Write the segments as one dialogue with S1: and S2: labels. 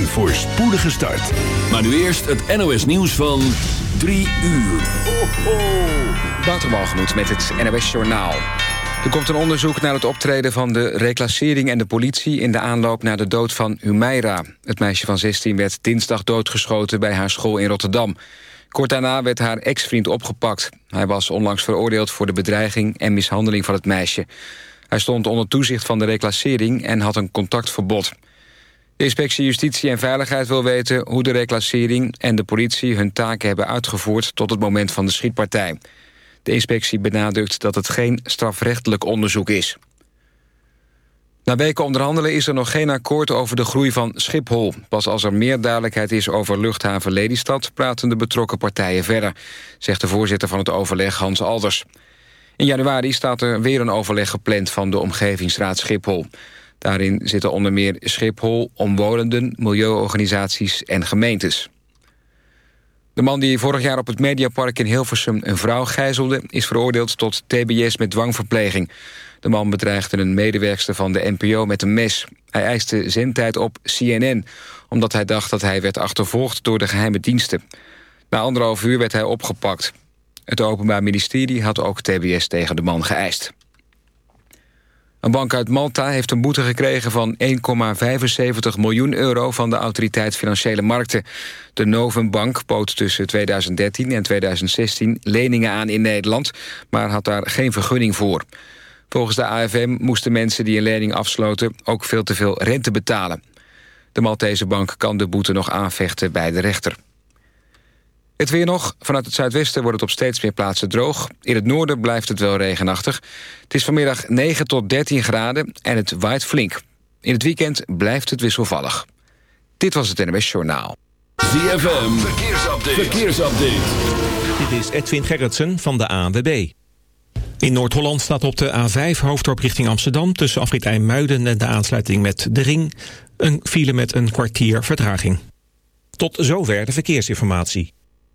S1: Een voorspoedige start.
S2: Maar nu eerst het NOS nieuws van 3 uur. Ho,
S3: met het NOS Journaal. Er komt een onderzoek naar het optreden van de reclassering en de politie... in de aanloop naar de dood van Humeira. Het meisje van 16 werd dinsdag doodgeschoten bij haar school in Rotterdam. Kort daarna werd haar ex-vriend opgepakt. Hij was onlangs veroordeeld voor de bedreiging en mishandeling van het meisje. Hij stond onder toezicht van de reclassering en had een contactverbod. De inspectie Justitie en Veiligheid wil weten hoe de reclassering en de politie hun taken hebben uitgevoerd tot het moment van de schietpartij. De inspectie benadrukt dat het geen strafrechtelijk onderzoek is. Na weken onderhandelen is er nog geen akkoord over de groei van Schiphol. Pas als er meer duidelijkheid is over luchthaven Lelystad... praten de betrokken partijen verder, zegt de voorzitter van het overleg Hans Alders. In januari staat er weer een overleg gepland van de Omgevingsraad Schiphol. Daarin zitten onder meer Schiphol, omwonenden, milieuorganisaties en gemeentes. De man die vorig jaar op het Mediapark in Hilversum een vrouw gijzelde... is veroordeeld tot tbs met dwangverpleging. De man bedreigde een medewerkster van de NPO met een mes. Hij eiste zendtijd op CNN, omdat hij dacht dat hij werd achtervolgd door de geheime diensten. Na anderhalf uur werd hij opgepakt. Het Openbaar Ministerie had ook tbs tegen de man geëist. Een bank uit Malta heeft een boete gekregen van 1,75 miljoen euro van de Autoriteit Financiële Markten. De Novum Bank bood tussen 2013 en 2016 leningen aan in Nederland, maar had daar geen vergunning voor. Volgens de AFM moesten mensen die een lening afsloten ook veel te veel rente betalen. De Maltese bank kan de boete nog aanvechten bij de rechter. Het weer nog. Vanuit het zuidwesten wordt het op steeds meer plaatsen droog. In het noorden blijft het wel regenachtig. Het is vanmiddag 9 tot 13 graden en het waait flink. In het weekend blijft het wisselvallig. Dit was het NMS Journaal.
S2: ZFM, verkeersupdate. verkeersupdate.
S4: Dit is Edwin Gerritsen van de ANWB. In Noord-Holland staat op de A5 hoofddorp richting Amsterdam... tussen afrit IJmuiden en de aansluiting met de Ring... een file met een kwartier vertraging. Tot zover de verkeersinformatie.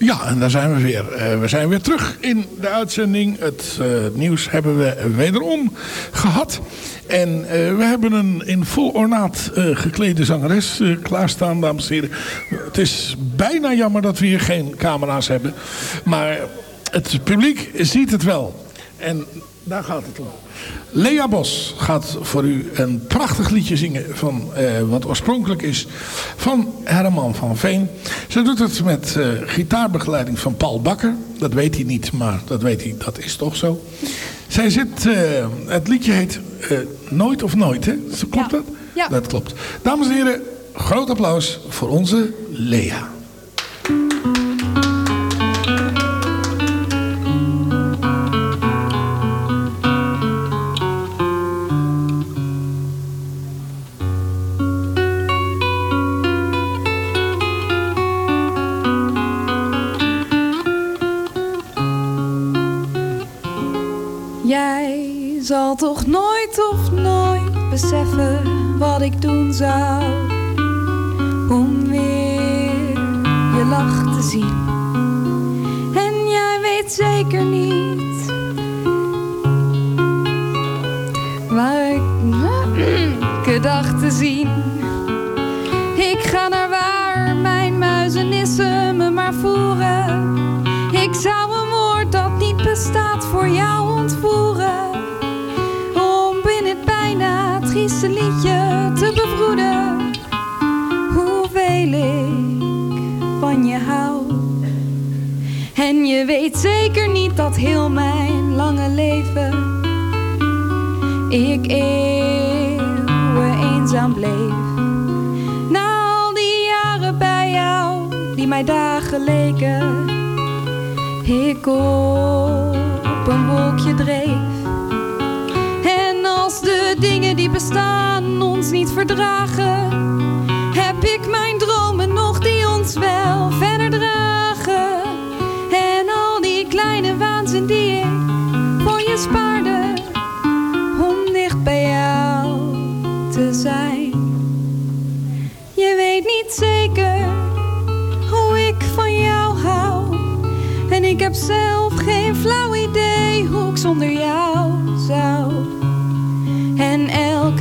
S5: Ja.
S6: En daar zijn we weer. Uh, we zijn weer terug in de uitzending. Het uh, nieuws hebben we wederom gehad. En uh, we hebben een in vol ornaat geklede zangeres klaarstaan, dames en heren. Het is bijna jammer dat we hier geen camera's hebben. Maar het publiek ziet het wel. En daar gaat het om. Lea Bos gaat voor u een prachtig liedje zingen van uh, wat oorspronkelijk is van Herman van Veen. Ze doet het met uh, gitaarbegeleiding van Paul Bakker. Dat weet hij niet, maar dat weet hij, dat is toch zo. Zij zit, uh, het liedje heet Nooit of Nooit, hè? Klopt
S7: ja.
S6: dat?
S7: Ja.
S6: Dat klopt. Dames en heren, groot applaus voor onze Lea.
S7: Ik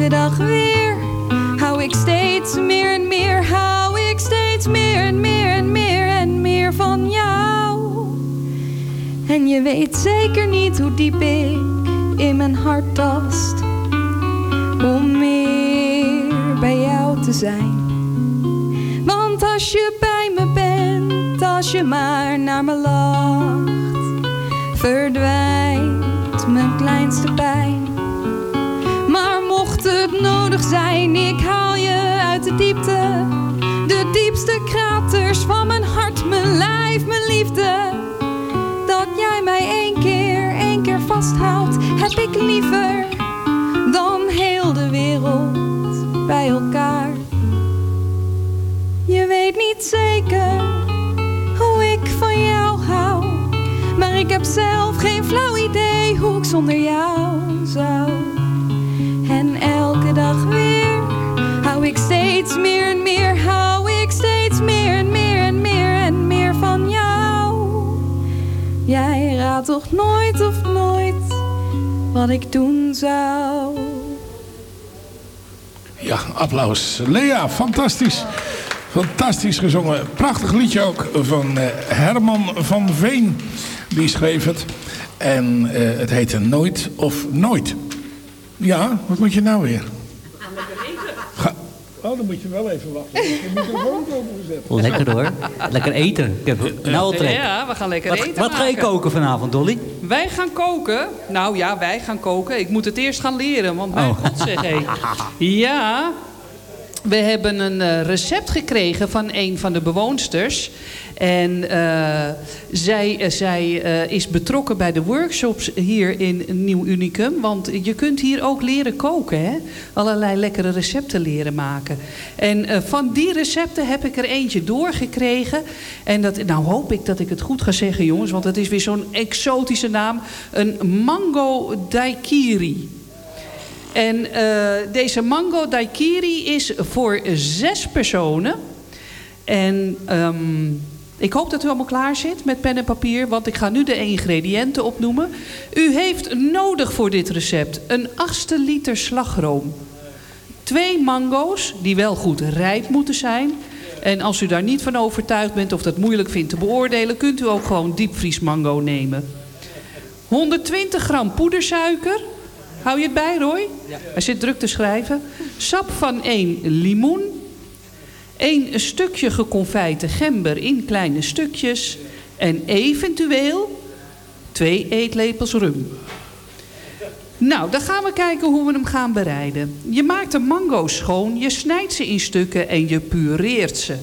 S7: dag weer hou ik steeds meer en meer, hou ik steeds meer en meer en meer en meer van jou. En je weet zeker niet hoe diep ik in mijn hart tast om meer bij jou te zijn. Want als je bij me bent, als je maar naar me lacht, verdwijnt mijn kleinste pijn zijn, ik haal je uit de diepte. De diepste kraters van mijn hart, mijn lijf, mijn liefde. Dat jij mij één keer, één keer vasthoudt, heb ik liever dan heel de wereld bij elkaar. Je weet niet zeker hoe ik van jou hou, maar ik heb zelf geen flauw idee hoe ik zonder jou zou. Ik steeds meer en meer, hou ik steeds meer en meer en meer en meer van jou. Jij raadt toch nooit of nooit wat ik doen zou.
S6: Ja, applaus. Lea, fantastisch. Fantastisch gezongen. Prachtig liedje ook van uh, Herman van Veen. Die schreef het. En uh, het heette Nooit of Nooit. Ja, wat moet je nou weer? Oh, dan moet je wel even wachten. Je microfoon opengezet.
S8: Lekker hoor. Lekker eten. Ik heb nou trek.
S9: Ja, we gaan lekker
S8: wat,
S9: eten
S8: Wat ga je koken vanavond, Dolly?
S9: Wij gaan koken. Nou ja, wij gaan koken. Ik moet het eerst gaan leren, want mijn oh. god zeg hé. Ja, we hebben een uh, recept gekregen van een van de bewoonsters. En uh, zij, uh, zij is betrokken bij de workshops hier in Nieuw Unicum. Want je kunt hier ook leren koken. Hè? Allerlei lekkere recepten leren maken. En van die recepten heb ik er eentje doorgekregen. En dat, nou hoop ik dat ik het goed ga zeggen jongens. Want het is weer zo'n exotische naam. Een mango daiquiri. En uh, deze mango daiquiri is voor zes personen. En um, Ik hoop dat u allemaal klaar zit met pen en papier, want ik ga nu de ingrediënten opnoemen. U heeft nodig voor dit recept een achtste liter slagroom. Twee mango's, die wel goed rijp moeten zijn. En als u daar niet van overtuigd bent of dat moeilijk vindt te beoordelen... kunt u ook gewoon diepvriesmango nemen. 120 gram poedersuiker. Hou je het bij, Roy? Hij zit druk te schrijven. Sap van één limoen. Een stukje geconfijte gember in kleine stukjes. En eventueel twee eetlepels rum. Nou, dan gaan we kijken hoe we hem gaan bereiden. Je maakt de mango schoon, je snijdt ze in stukken en je pureert ze.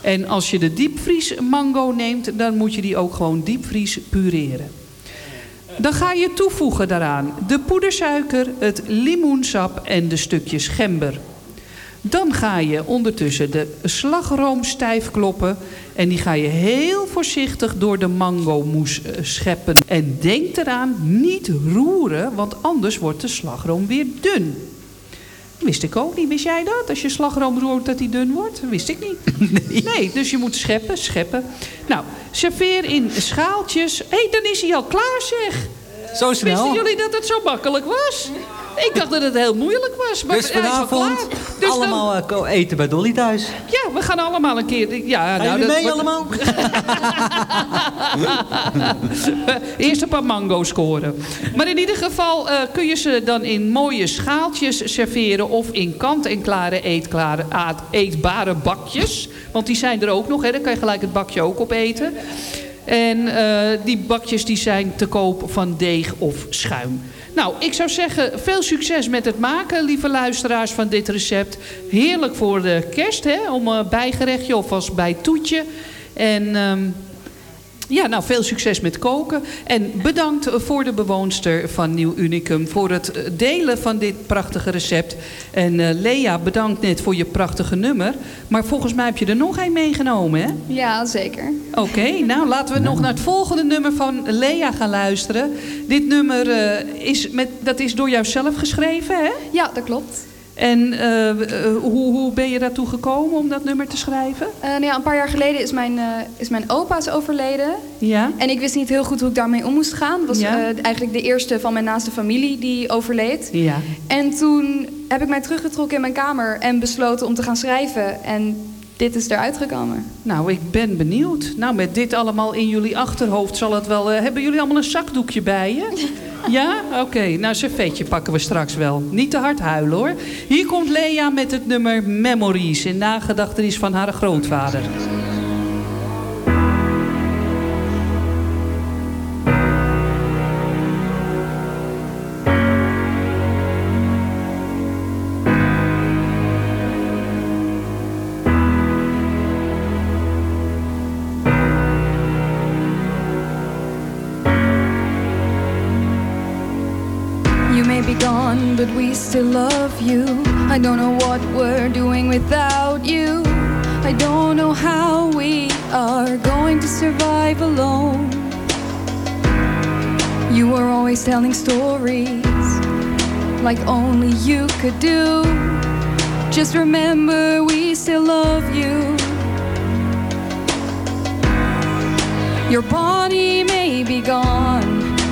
S9: En als je de diepvries mango neemt, dan moet je die ook gewoon diepvries pureren. Dan ga je toevoegen daaraan de poedersuiker, het limoensap en de stukjes gember. Dan ga je ondertussen de slagroom stijf kloppen. En die ga je heel voorzichtig door de mangomoes eh, scheppen. En denk eraan, niet roeren, want anders wordt de slagroom weer dun. Wist ik ook niet. Wist jij dat? Als je slagroom roert dat die dun wordt? Wist ik niet. Nee. nee dus je moet scheppen, scheppen. Nou, serveer in schaaltjes. Hé, hey, dan is hij al klaar zeg.
S8: Zo snel.
S9: Wisten jullie dat het zo makkelijk was? Ik dacht dat het heel moeilijk was. Maar
S8: dus vanavond dus allemaal dan... Eh, eten bij Dolly thuis.
S9: Ja, we gaan allemaal een keer... Ja,
S8: gaan nou, dat, mee allemaal?
S9: Eerst een paar mango's scoren. Maar in ieder geval uh, kun je ze dan in mooie schaaltjes serveren... of in kant-en-klare eetklare, eetbare bakjes. Want die zijn er ook nog, hè. Dan kan je gelijk het bakje ook opeten. En uh, die bakjes die zijn te koop van deeg of schuim. Nou, ik zou zeggen, veel succes met het maken, lieve luisteraars, van dit recept. Heerlijk voor de kerst, hè, om een bijgerechtje of als bijtoetje. En... Um, ja, nou, veel succes met koken. En bedankt voor de bewoonster van Nieuw Unicum... voor het delen van dit prachtige recept. En uh, Lea, bedankt net voor je prachtige nummer. Maar volgens mij heb je er nog één meegenomen, hè?
S7: Ja, zeker.
S9: Oké, nou laten we nog naar het volgende nummer van Lea gaan luisteren. Dit nummer uh, is, met, dat is door jou zelf geschreven, hè?
S7: Ja, dat klopt.
S9: En uh, hoe, hoe ben je daartoe gekomen om dat nummer te schrijven?
S7: Uh, nou ja, een paar jaar geleden is mijn, is mijn opa's overleden. Ja. En ik wist niet heel goed hoe ik daarmee om moest gaan. Het was ja. eigenlijk de eerste van mijn naaste familie die overleed. Ja. En toen heb ik mij teruggetrokken in mijn kamer en besloten om te gaan schrijven. En dit is eruit gekomen.
S9: Nou, ik ben benieuwd. Nou, met dit allemaal in jullie achterhoofd zal het wel... hebben jullie allemaal een zakdoekje bij je? Ja? Oké. Nou, servetje pakken we straks wel. Niet te hard huilen hoor. Hier komt Lea met het nummer Memories in nagedachtenis van haar grootvader.
S7: But we still love you. I don't know what we're doing without you. I don't know how we are going to survive alone. You were always telling stories like only you could do. Just remember, we still love you. Your body may be gone,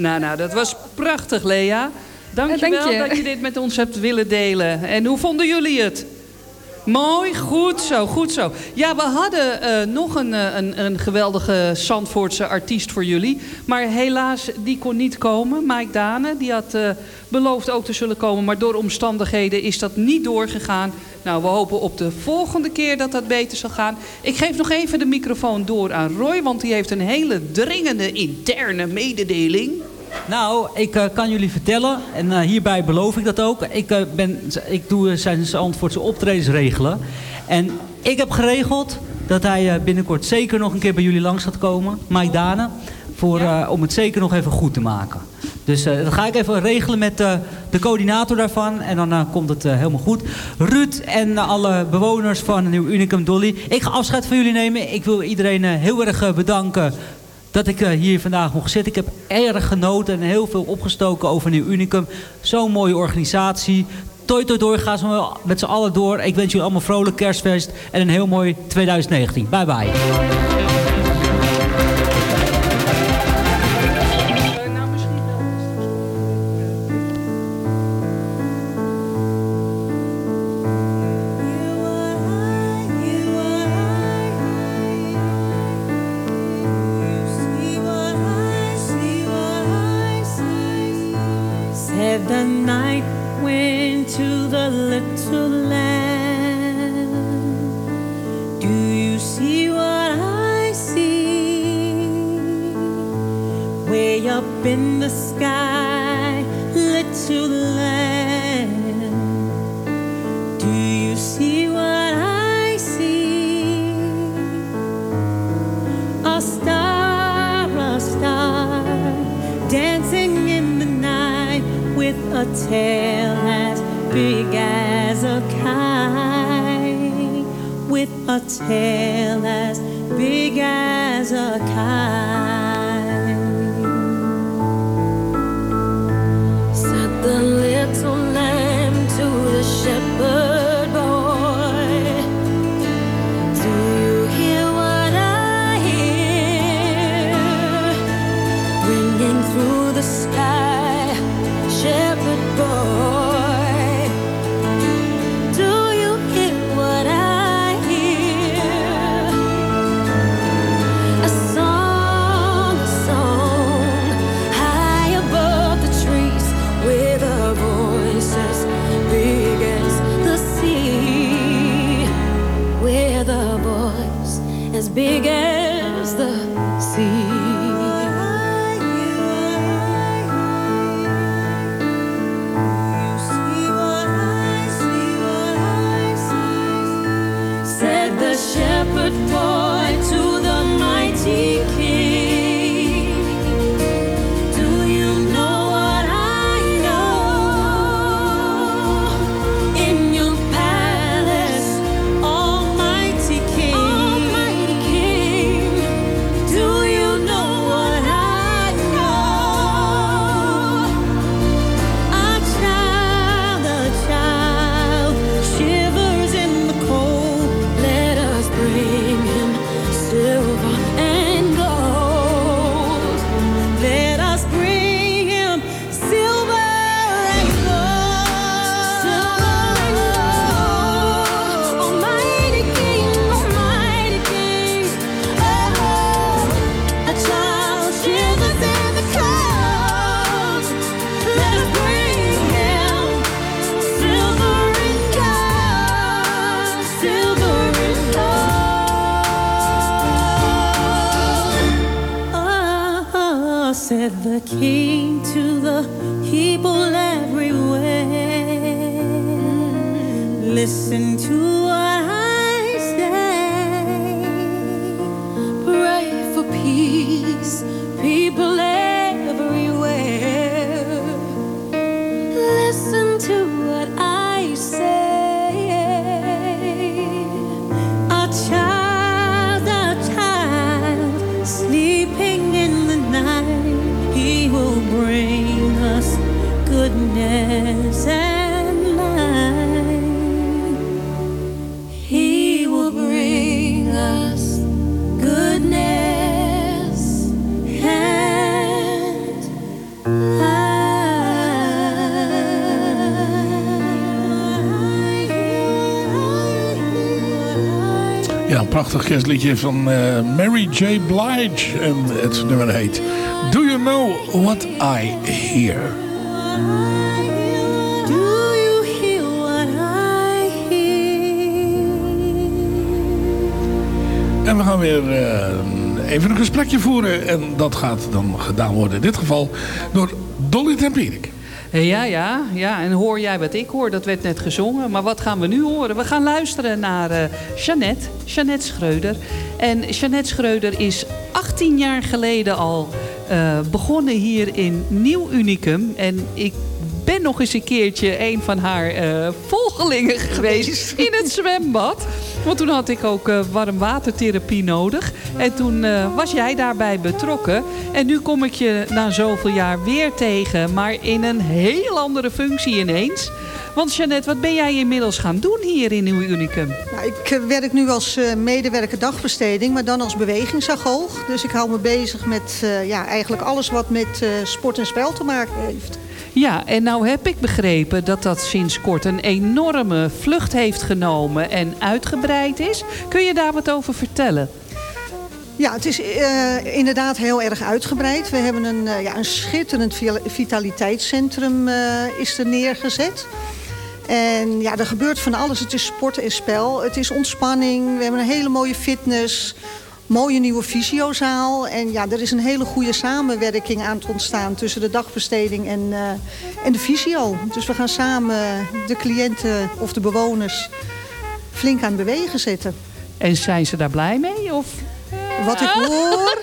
S9: Nou, nou, dat was prachtig, Lea. Dank je
S7: dank
S9: wel dat je dit met ons hebt willen delen. En hoe vonden jullie het? Mooi, goed zo, goed zo. Ja, we hadden eh, nog een, eh, een, een geweldige Zandvoortse artiest voor jullie. Maar helaas, die kon niet komen. Mike Dane, die had eh, beloofd ook te zullen komen. Maar door omstandigheden is dat niet doorgegaan. Nou, we hopen op de volgende keer dat dat beter zal gaan. Ik geef nog even de microfoon door aan Roy. Want die heeft een hele dringende interne mededeling.
S10: Nou, ik eh, kan jullie vertellen, en eh, hierbij beloof ik dat ook. Ik, eh, ben, ik doe zijn Zandvoortse optredens regelen. En ik heb geregeld dat hij binnenkort zeker nog een keer bij jullie langs gaat komen. Mike Dane. Voor, om het zeker nog even goed te maken. Dus dat ga ik even regelen met de coördinator daarvan. En dan komt het helemaal goed. Ruud en alle bewoners van Nieuw Unicum Dolly. Ik ga afscheid van jullie nemen. Ik wil iedereen heel erg bedanken dat ik eh, hier vandaag mocht zitten. Ik heb erg genoten en heel veel opgestoken over Nieuw Unicum. Zo'n mooie organisatie. Toi toi door, ga met z'n allen door. Ik wens jullie allemaal vrolijk kerstfeest en een heel mooi 2019. Bye bye. good for
S6: prachtig kerstliedje van eh, Mary J. Blige. En het nummer heet Do You Know What I Hear?
S10: Do you hear what I hear?
S6: En we gaan weer eh, even een gesprekje voeren. En dat gaat dan gedaan worden in dit geval door Dolly Tempierik.
S9: Ja, ja, ja. En hoor jij wat ik hoor? Dat werd net gezongen. Maar wat gaan we nu horen? We gaan luisteren naar eh Jeannette, Jeannette Schreuder. En Jeannette Schreuder is 18 jaar geleden al eh, begonnen hier in Nieuw Unicum. En ik ben nog eens een keertje een van haar eh, volgelingen geweest in het zwembad. Want toen had ik ook eh, warmwatertherapie nodig. En toen eh, was jij daarbij betrokken. En nu kom ik je na zoveel jaar weer tegen. Maar in een heel andere functie ineens. Want Jeannette, wat ben jij inmiddels gaan doen hier in Nieuw Unicum?
S11: Nou, ik eh, werk nu als medewerker dagbesteding, maar dan als bewegingsagoog. Dus ik hou me bezig met ja, eigenlijk alles wat met sport en spel te maken heeft.
S9: Ja, en nou heb ik begrepen dat dat sinds kort een enorme vlucht heeft genomen en uitgebreid is. Kun je daar wat over vertellen?
S11: Ja, het is eh, inderdaad heel erg uitgebreid. We hebben een, eh, ja, een schitterend vi- vitaliteitscentrum eh, is er neergezet. En ja, er gebeurt van alles. Het is sport en spel. Het is ontspanning. We hebben een hele mooie fitness. Mooie nieuwe fysiozaal. En ja, er is een hele goede samenwerking aan het ontstaan... tussen de dagbesteding en, eh, en de fysio. Dus we gaan samen de cliënten of de bewoners flink aan het bewegen zetten.
S9: En zijn ze daar blij mee? Of?
S11: Wat ik hoor...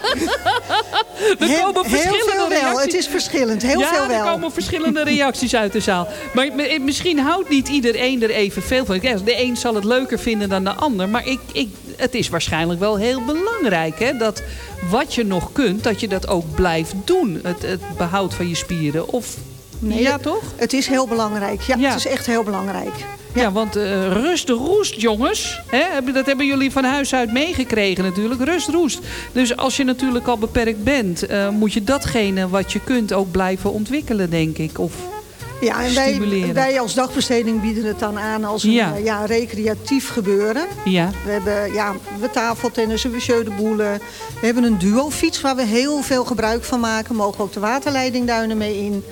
S9: Er
S11: Heel-
S9: komen
S11: heel
S9: verschillende
S11: veel wel.
S9: reacties.
S11: Het is verschillend. Heel
S9: ja,
S11: veel wel.
S9: er komen verschillende reacties uit de zaal. Maar misschien houdt niet iedereen er evenveel van. Ja, De een zal het leuker vinden dan de ander. Maar ik, ik, het is waarschijnlijk wel heel belangrijk... Hè, dat wat je nog kunt, dat je dat ook blijft doen. Het, het behoud van je spieren. Of,
S11: Nee,
S9: ja, toch?
S11: Het is heel belangrijk. Ja,
S9: Ja.
S11: het is echt heel belangrijk.
S9: Ja, want eh, rust roest, jongens. Hè? Dat hebben jullie van huis uit meegekregen natuurlijk. Rust roest. Dus als je natuurlijk al beperkt bent... eh, moet je datgene wat je kunt ook blijven ontwikkelen, denk ik. Of
S11: Ja, en wij, wij als dagbesteding bieden het dan aan als een
S9: Ja.
S11: ja. ja, recreatief gebeuren.
S9: Ja.
S11: We hebben ja, we de boelen. We hebben een duofiets waar we heel veel gebruik van maken. Mogen ook de waterleidingduinen mee in.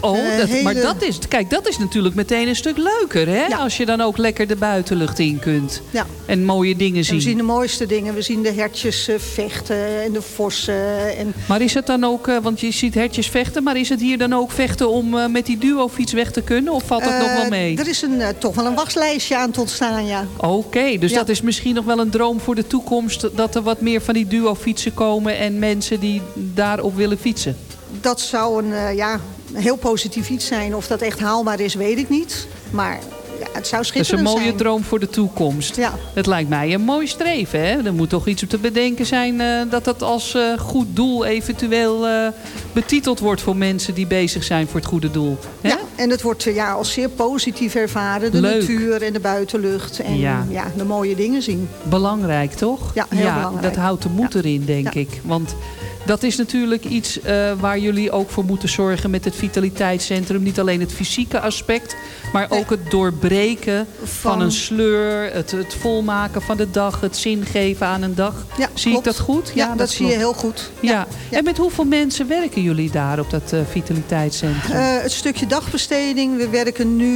S9: Oh,
S11: Eh,
S9: maar dat is, kijk, dat is natuurlijk meteen een stuk leuker, hè? Als je dan ook lekker de buitenlucht in kunt.
S11: Ja.
S9: En mooie dingen
S11: En
S9: zien.
S11: we zien de mooiste dingen. We zien de hertjes eh, vechten en de vossen. En
S9: Maar is het dan ook, eh, want je ziet hertjes vechten... maar is het hier dan ook vechten om met die duofiets weg te kunnen? Of valt dat nog wel mee?
S11: Er is een, toch wel een waslijstje aan het ontstaan, ja.
S9: Oké, dus
S11: Ja.
S9: dat is misschien nog wel een droom voor de toekomst... dat er wat meer van die duofietsen komen... en mensen die daarop willen fietsen.
S11: Dat zou een ja, heel positief iets zijn. Of dat echt haalbaar is, weet ik niet. Maar ja, het zou
S9: Dat is een
S11: schitterend
S9: mooie
S11: zijn.
S9: droom voor de toekomst.
S11: Ja.
S9: Het lijkt mij een mooi streven. Hè? Er moet toch iets op te bedenken zijn... eh, dat dat als eh, goed doel eventueel eh, betiteld wordt... voor mensen die bezig zijn voor het goede doel. Hè?
S11: Ja, en het wordt ja, als zeer positief ervaren. De
S9: Leuk.
S11: natuur en de buitenlucht. En
S9: Ja.
S11: ja. de mooie dingen zien.
S9: Belangrijk, toch?
S11: Ja, heel belangrijk.
S9: dat houdt de moed erin, denk ik. Want dat is natuurlijk iets eh, waar jullie ook voor moeten zorgen met het vitaliteitscentrum. Niet alleen het fysieke aspect, maar ook het doorbreken van,
S11: Van-
S9: een sleur. Het, het volmaken van de dag, het zin geven aan een dag.
S11: Ja,
S9: zie
S11: klopt.
S9: ik dat goed?
S11: Ja, dat, zie je heel goed.
S9: Ja. En met hoeveel mensen werken jullie daar op dat eh, vitaliteitscentrum?
S11: Eh, het stukje dagbesteding. We werken nu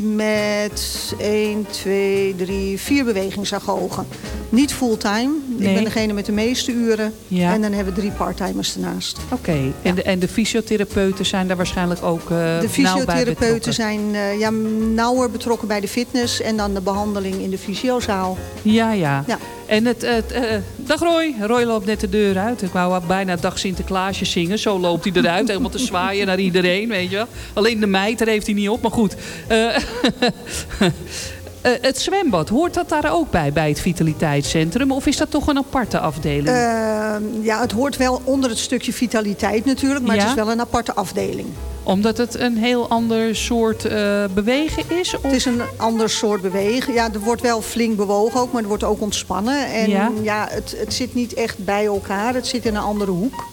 S11: met 1, 2, 3, 4 bewegingsagogen. Niet fulltime.
S9: Nee.
S11: Ik ben degene met de meeste uren.
S9: Ja.
S11: En dan hebben we drie parttimers ernaast.
S9: Oké, en, de, en de fysiotherapeuten zijn daar waarschijnlijk ook uh,
S11: De
S9: nauw bij
S11: fysiotherapeuten zijn eh, ja, nauwer betrokken bij de fitness... en dan de behandeling in de fysiozaal.
S9: Ja, ja.
S11: Ja.
S9: En het, het eh, dag Roy. Roy loopt net de deur uit. Ik wou bijna dag Sinterklaasje zingen. Zo loopt hij eruit. helemaal te zwaaien naar iedereen, weet je wel. Alleen de meid, daar heeft hij niet op. Maar goed. Eh, het zwembad, hoort dat daar ook bij, bij het vitaliteitscentrum? Of is dat toch een aparte afdeling?
S11: Eh, ja, het hoort wel onder het stukje vitaliteit natuurlijk... maar
S9: Ja?
S11: het is wel een aparte afdeling.
S9: Omdat het een heel ander soort eh, bewegen is? Of?
S11: Het is een ander soort bewegen. Ja, er wordt wel flink bewogen ook, maar er wordt ook ontspannen. En
S9: Ja?
S11: ja, het, het zit niet echt bij elkaar. Het zit in een andere hoek.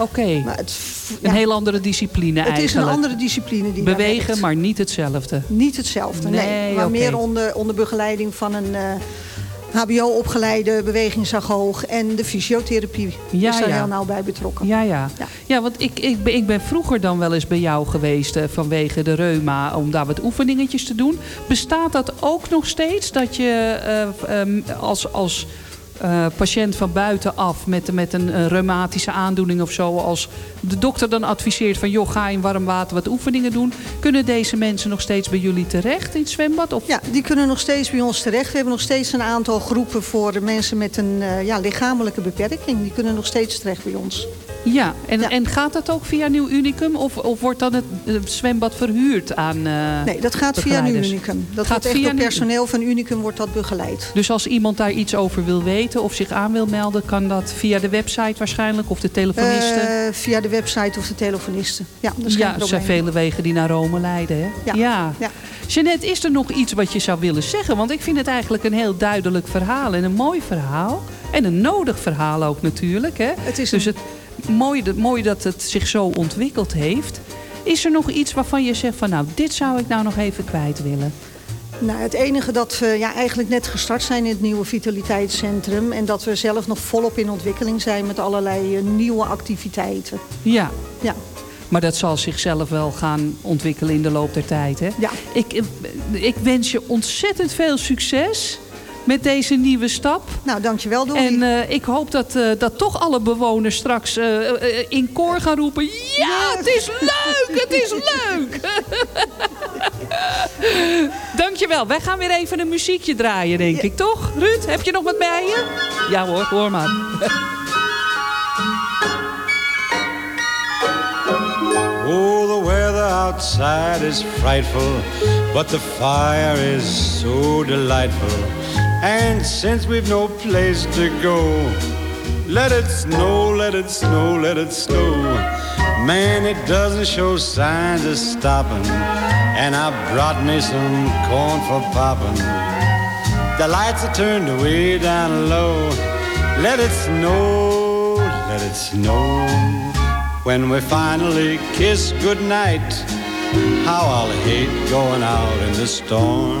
S9: Oké,
S11: het,
S9: een heel andere discipline
S11: het
S9: eigenlijk.
S11: is een andere discipline die
S9: Bewegen, maar niet hetzelfde.
S11: Niet hetzelfde, nee.
S9: Nee,
S11: maar meer onder, onder begeleiding van een eh, hbo-opgeleide bewegingsagoog... en de fysiotherapie
S9: Ja,
S11: is daar
S9: ja.
S11: heel nauw bij betrokken.
S9: Ja, ja. Ja, want ik, ik, ben, ik ben vroeger dan wel eens bij jou geweest eh, vanwege de reuma om daar wat oefeningetjes te doen. Bestaat dat ook nog steeds dat je eh, ehm, als, als eh, patiënt van buitenaf met, met een, eh, reumatische aandoening of zo, als de dokter dan adviseert van joh, ga in warm water wat oefeningen doen, kunnen deze mensen nog steeds bij jullie terecht in het zwembad? Of?
S11: Ja, die kunnen nog steeds bij ons terecht. We hebben nog steeds een aantal groepen voor mensen met een eh, ja, lichamelijke beperking. Die kunnen nog steeds terecht bij ons.
S9: Ja, en, en gaat dat ook via Nieuw Unicum of, of wordt dan het, zwembad verhuurd aan eh
S11: Nee, dat gaat via Nieuw? Unicum. Dat
S9: Gaat
S11: wordt echt
S9: via
S11: door personeel van Unicum wordt dat begeleid.
S9: Dus als iemand daar iets over wil weten of zich aan wil melden, kan dat via de website waarschijnlijk of de telefonisten?
S11: Eh, via de website of de telefonisten. Ja, dat
S9: ja, er zijn vele wegen die naar Rome leiden. Hè?
S11: Ja.
S9: ja.
S11: Ja.
S9: Jeannette, is er nog iets wat je zou willen zeggen? Want ik vind het eigenlijk een heel duidelijk verhaal en een mooi verhaal. En een nodig verhaal ook natuurlijk. Hè?
S11: Het is
S9: dus het, mooi, dat- mooi dat het zich zo ontwikkeld heeft. Is er nog iets waarvan je zegt van nou, dit zou ik nou nog even kwijt willen?
S11: Nou, het enige dat we ja, eigenlijk net gestart zijn in het nieuwe vitaliteitscentrum... en dat we zelf nog volop in ontwikkeling zijn met allerlei eh, nieuwe activiteiten.
S9: Ja.
S11: Ja.
S9: Maar dat zal zichzelf wel gaan ontwikkelen in de loop der tijd. Hè?
S11: Ja.
S9: Ik, eh, ik wens je ontzettend veel succes met deze nieuwe stap.
S11: Nou, dankjewel Dolly.
S9: En eh, ik hoop dat, eh, dat toch alle bewoners straks eh, in koor gaan roepen... Ja, het is leuk, het is leuk. Dankjewel. Wij gaan weer even een muziekje draaien, denk ik, toch? Ruud, heb je nog wat bij je? Ja hoor, hoor maar.
S12: Oh, the weather outside is frightful, but the fire is so delightful. And since we've no place to go, let it snow, let it snow, let it snow. Man, it doesn't show signs of stopping. And I brought me some corn for popping. The lights are turned way down low. Let it snow, let it snow. When we finally kiss goodnight, how I'll hate going out in the storm.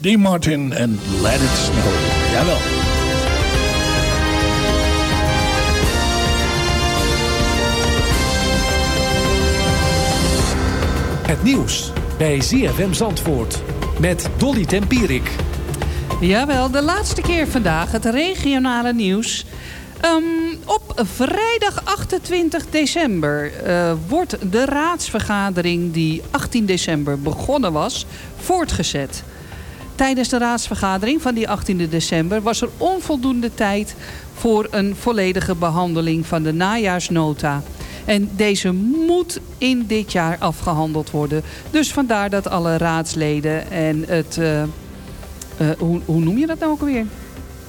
S6: Dean Martin en Let It Snow. Jawel.
S13: Het nieuws bij ZFM Zandvoort met Dolly Tempierik.
S9: Jawel, de laatste keer vandaag het regionale nieuws. Ehm, op vrijdag 28 december eh, wordt de raadsvergadering die 18 december begonnen was, voortgezet. Tijdens de raadsvergadering van die 18 december was er onvoldoende tijd voor een volledige behandeling van de najaarsnota. En deze moet in dit jaar afgehandeld worden. Dus vandaar dat alle raadsleden en het... eh, eh, hoe, hoe noem je dat nou ook alweer?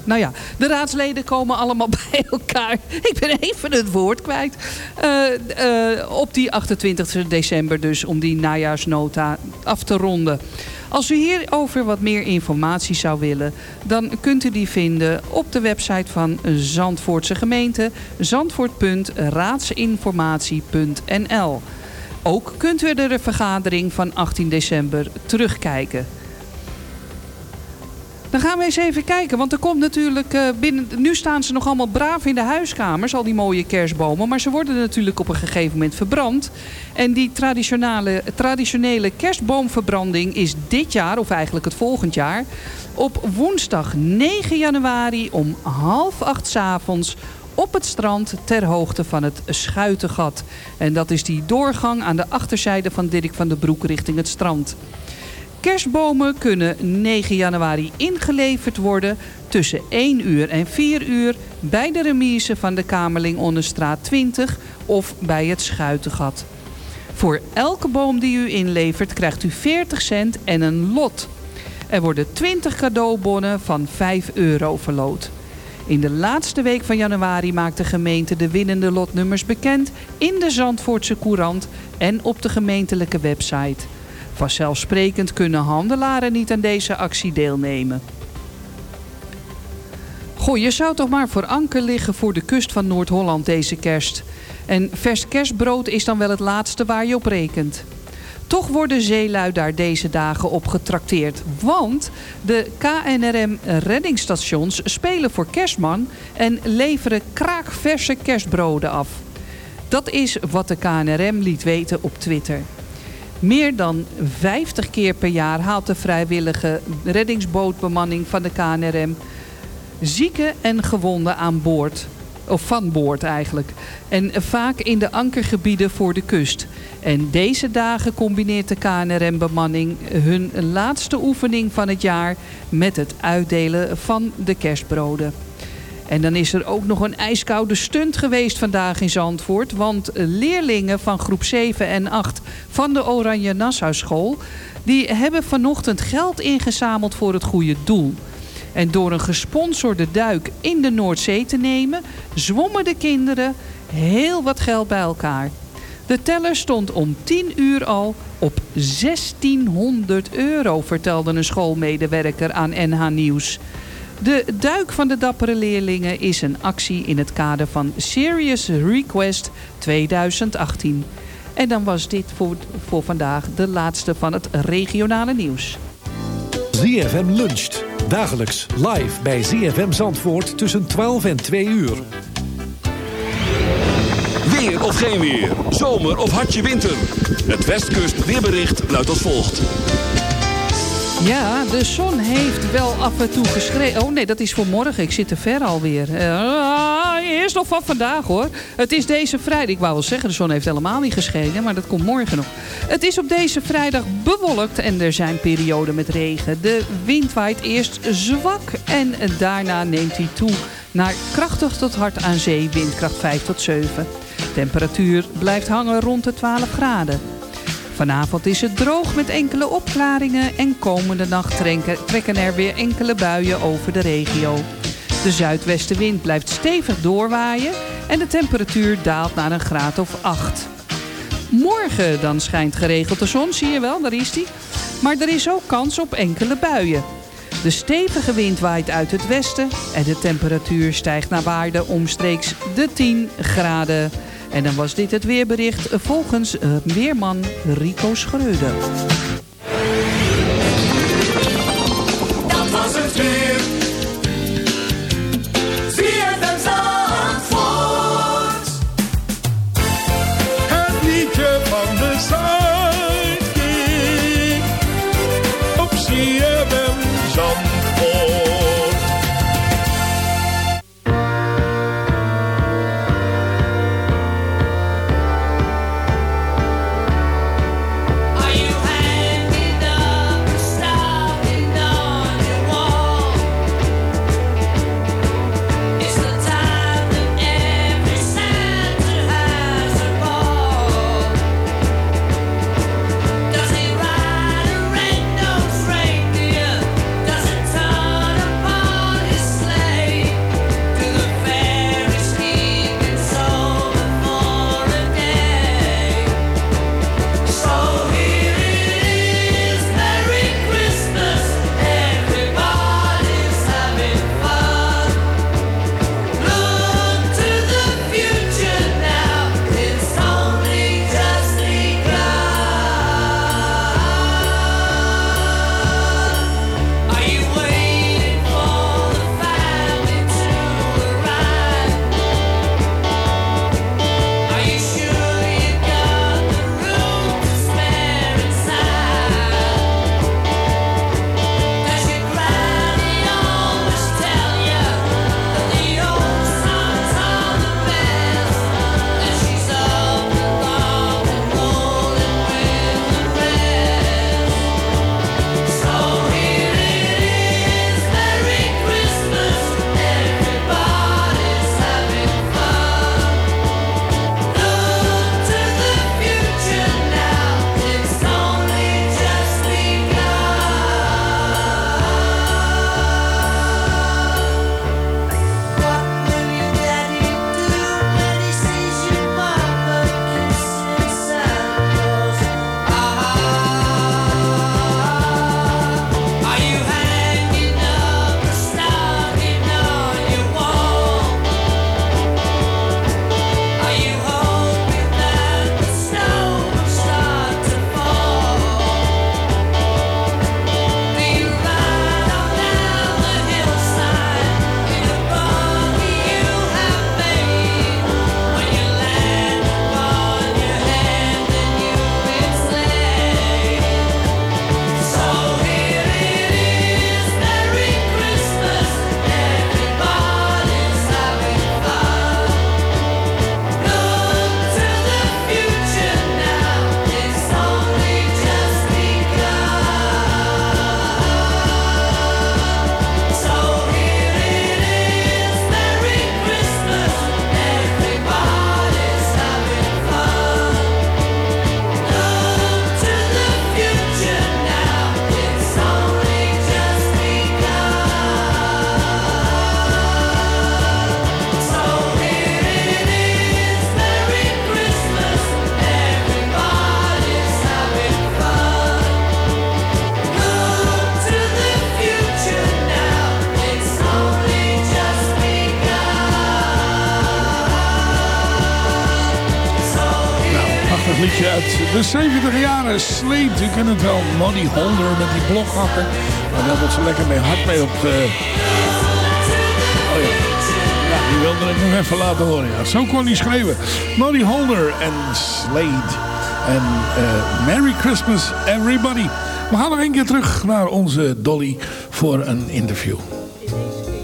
S9: Nou ja, de raadsleden komen allemaal bij elkaar. Ik ben even het woord kwijt. Eh, op die 28 december dus om die najaarsnota af te ronden. Als u hierover wat meer informatie zou willen... dan kunt u die vinden op de website van Zandvoortse gemeente... zandvoort.raadsinformatie.nl Ook kunt u de vergadering van 18 december terugkijken. Dan gaan we eens even kijken, want er komt natuurlijk eh, binnen... Nu staan ze nog allemaal braaf in de huiskamers, al die mooie kerstbomen. Maar ze worden natuurlijk op een gegeven moment verbrand. En die traditionele, traditionele kerstboomverbranding is dit jaar, of eigenlijk het volgend jaar... op woensdag 9 januari om half acht 's avonds op het strand ter hoogte van het Schuitengat. En dat is die doorgang aan de achterzijde van Dirk van den Broek richting het strand. Kerstbomen kunnen 9 januari ingeleverd worden tussen 1 uur en 4 uur bij de remise van de Kamerling Onderstraat 20 of bij het Schuitengat. Voor elke boom die u inlevert krijgt u 40 cent en een lot. Er worden 20 cadeaubonnen van 5 euro verloot. In de laatste week van januari maakt de gemeente de winnende lotnummers bekend in de Zandvoortse Courant en op de gemeentelijke website. Vanzelfsprekend kunnen handelaren niet aan deze actie deelnemen. Goh, je zou toch maar voor anker liggen voor de kust van Noord-Holland deze kerst. En vers kerstbrood is dan wel het laatste waar je op rekent. Toch worden zeelui daar deze dagen op getrakteerd. Want de KNRM reddingsstations spelen voor kerstman en leveren kraakverse kerstbroden af. Dat is wat de KNRM liet weten op Twitter. Meer dan 50 keer per jaar haalt de vrijwillige reddingsbootbemanning van de KNRM zieken en gewonden aan boord. Of van boord eigenlijk. En vaak in de ankergebieden voor de kust. En deze dagen combineert de KNRM-bemanning hun laatste oefening van het jaar met het uitdelen van de kerstbroden. En dan is er ook nog een ijskoude stunt geweest vandaag in Zandvoort. Want leerlingen van groep 7 en 8 van de Oranje Nassau School... die hebben vanochtend geld ingezameld voor het goede doel. En door een gesponsorde duik in de Noordzee te nemen... zwommen de kinderen heel wat geld bij elkaar. De teller stond om 10 uur al op 1600 euro... vertelde een schoolmedewerker aan NH Nieuws... De duik van de dappere leerlingen is een actie in het kader van Serious Request 2018. En dan was dit voor, voor vandaag de laatste van het regionale nieuws.
S13: ZFM luncht. Dagelijks live bij ZFM Zandvoort tussen 12 en 2 uur.
S2: Weer of geen weer. Zomer of hartje winter. Het Westkust weerbericht luidt als volgt.
S9: Ja, de zon heeft wel af en toe geschreven. Oh nee, dat is voor morgen. Ik zit te ver alweer. Uh, eerst nog van vandaag hoor. Het is deze vrijdag. Ik wou wel zeggen, de zon heeft helemaal niet geschenen. Maar dat komt morgen nog. Het is op deze vrijdag bewolkt en er zijn perioden met regen. De wind waait eerst zwak en daarna neemt hij toe naar krachtig tot hard aan zee. Windkracht 5 tot 7. Temperatuur blijft hangen rond de 12 graden. Vanavond is het droog met enkele opklaringen en komende nacht trekken er weer enkele buien over de regio. De zuidwestenwind blijft stevig doorwaaien en de temperatuur daalt naar een graad of 8. Morgen dan schijnt geregeld de zon, zie je wel, daar is die. Maar er is ook kans op enkele buien. De stevige wind waait uit het westen en de temperatuur stijgt naar waarde omstreeks de 10 graden. En dan was dit het weerbericht volgens uh, weerman Rico Schreuder.
S6: 70 jaren. Sleet, u kent het wel. Money Holder met die blokhakken. Maar daar wordt ze lekker mee hard mee op de... Oh ja. Die wilde ik nog even laten horen. Ja. Zo kon hij schreeuwen. Money Holder en Slade. En eh, Merry Christmas everybody. We gaan nog een keer terug naar onze Dolly voor een interview.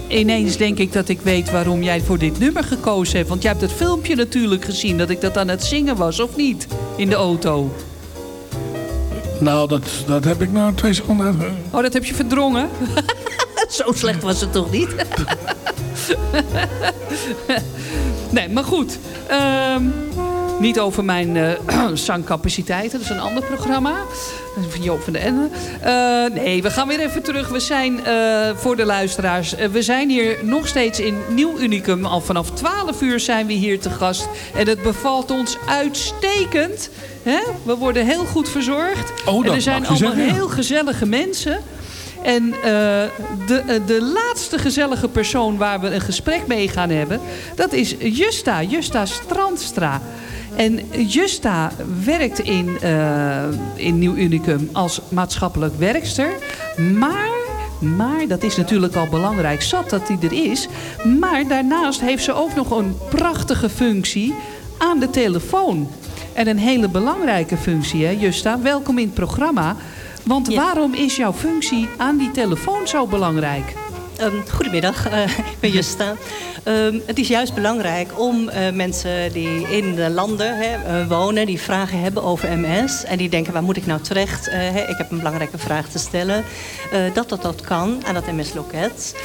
S9: Ineens denk ik dat ik weet waarom jij voor dit nummer gekozen hebt. Want jij hebt het filmpje natuurlijk gezien dat ik dat aan het zingen was, of niet? In de auto.
S6: Nou, dat, dat heb ik na twee seconden uit...
S9: Oh, dat heb je verdrongen? Zo slecht was het toch niet? nee, maar goed. Ehm, niet over mijn eh, zangcapaciteiten. Dat is een ander programma. Van Joop van den Ende. Eh, nee, we gaan weer even terug. We zijn eh, voor de luisteraars. eh, we zijn hier nog steeds in Nieuw Unicum. Al vanaf 12 uur zijn we hier te gast. En het bevalt ons uitstekend. Hè? We worden heel goed verzorgd.
S6: Oh,
S9: en er zijn allemaal
S6: zeggen,
S9: heel gezellige mensen. En de, de laatste gezellige persoon waar we een gesprek mee gaan hebben... dat is Justa, Justa Strandstra. En Justa werkt in, eh, in Nieuw Unicum als maatschappelijk werkster. Maar, maar, dat is natuurlijk al belangrijk, zat dat die er is. Maar daarnaast heeft ze ook nog een prachtige functie aan de telefoon. En een hele belangrijke functie, hè, Justa. Welkom in het programma. Want waarom is jouw functie aan die telefoon zo belangrijk?
S14: Ehm, goedemiddag, eh, ik ben Justa. Ehm, het is juist belangrijk om eh, mensen die in de landen hè, eh, wonen... die vragen hebben over MS en die denken... waar moet ik nou terecht? Hè, ik heb een belangrijke vraag te stellen. dat dat dat kan aan dat MS-loket.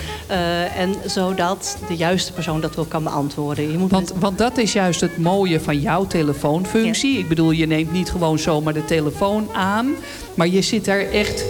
S14: En zodat de juiste persoon dat wel kan beantwoorden. Je moet
S9: Want, want dat is juist het mooie van jouw telefoonfunctie. Ik bedoel, je neemt niet gewoon zomaar de telefoon aan. Maar je zit daar echt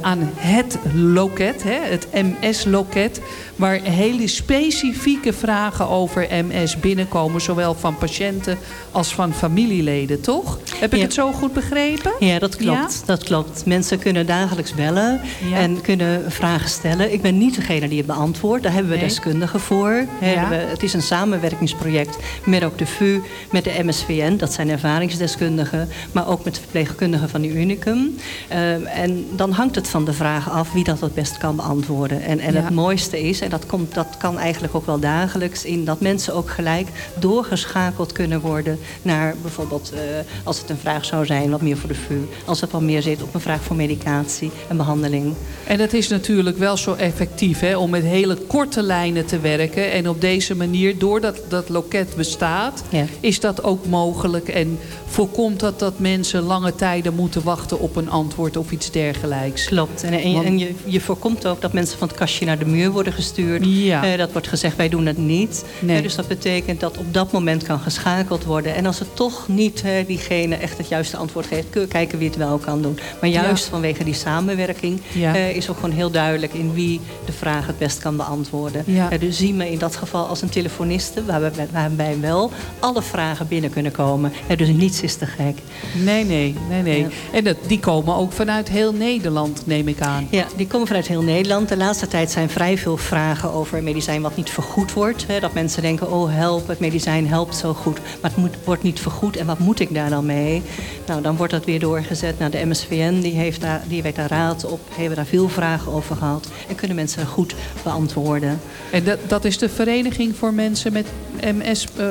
S9: aan het loket, hè, het MS-loket. Waar hele specifieke vragen over MS binnenkomen. Zowel van patiënten als van familieleden, toch? Heb ik
S14: Ja.
S9: het zo goed begrepen?
S14: Ja, dat klopt. Dat klopt. Mensen kunnen dagelijks bellen en kunnen vragen stellen. Ik ben niet degene die het beantwoordt. Daar hebben we
S9: Nee.
S14: deskundigen voor. Het is een samenwerkingsproject met ook de VU, met de MSVN. Dat zijn ervaringsdeskundigen. Maar ook met verpleegkundigen van de Unicum. Eh, en dan hangt het van de vraag af wie dat het best kan beantwoorden. En, en het mooiste is, en dat, komt, dat kan eigenlijk ook wel dagelijks... in dat mensen ook gelijk doorgeschakeld kunnen worden... naar bijvoorbeeld, eh, als het een vraag zou zijn, wat meer voor de VU. Als het wat meer zit op een vraag voor medicatie en behandeling.
S9: En dat is natuurlijk wel zo effectief hè, om met hele korte lijnen te werken. En op deze manier, doordat dat loket bestaat, is dat ook mogelijk. En voorkomt dat dat mensen lange tijden moeten wachten op een antwoord of iets dergelijks.
S14: Klopt. En, en, je, je voorkomt ook dat mensen van het kastje naar de muur worden gestuurd.
S9: Ja.
S14: Eh, dat wordt gezegd, wij doen het niet.
S9: Nee.
S14: Eh, dus dat betekent dat op dat moment kan geschakeld worden. En als het toch niet eh, diegene echt het juiste antwoord geeft... kun je kijken wie het wel kan doen. Maar juist
S9: Ja.
S14: vanwege die samenwerking...
S9: Ja.
S14: eh, is ook gewoon heel duidelijk in wie de vraag het best kan beantwoorden.
S9: Ja.
S14: Dus zie me in dat geval als een telefoniste... waarbij, waarbij wel alle vragen binnen kunnen komen. Dus niets is te gek.
S9: Nee, nee, nee, nee. En dat, die komen ook vanuit heel Nederland, neem ik aan.
S14: Ja, die komen vanuit heel Nederland. De laatste tijd zijn vrij veel vragen over medicijn wat niet vergoed wordt. Hè, dat mensen denken, oh help, het medicijn helpt zo goed. Maar het moet, wordt niet vergoed en wat moet ik daar dan mee? Nou, dan wordt dat weer doorgezet naar de MSVN. Die, heeft daar, die weet daar raad op, hebben daar veel vragen over gehad. En kunnen mensen goed beantwoorden.
S9: En dat, dat is de Vereniging voor Mensen met MS? eh,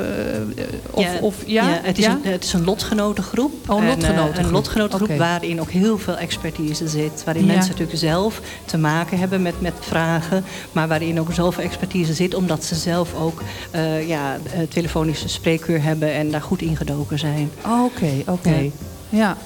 S9: of,
S14: ja,
S9: of, ja?
S14: het, is
S9: Ja?
S14: Een, het is een lotgenotengroep.
S9: Oh, een
S14: eh,
S9: lotgenotengroep.
S14: een lotgenotengroep
S9: Oké.
S14: waarin ook heel veel expertise zit. Waarin
S9: Ja.
S14: mensen natuurlijk zelf te maken hebben met, met vragen. Maar waarin ook zoveel expertise zit. Omdat ze zelf ook eh, ja, eh, telefonische spreekuur hebben en daar goed ingedoken zijn.
S9: Oh, Oké, oké. Ja.
S14: Ja,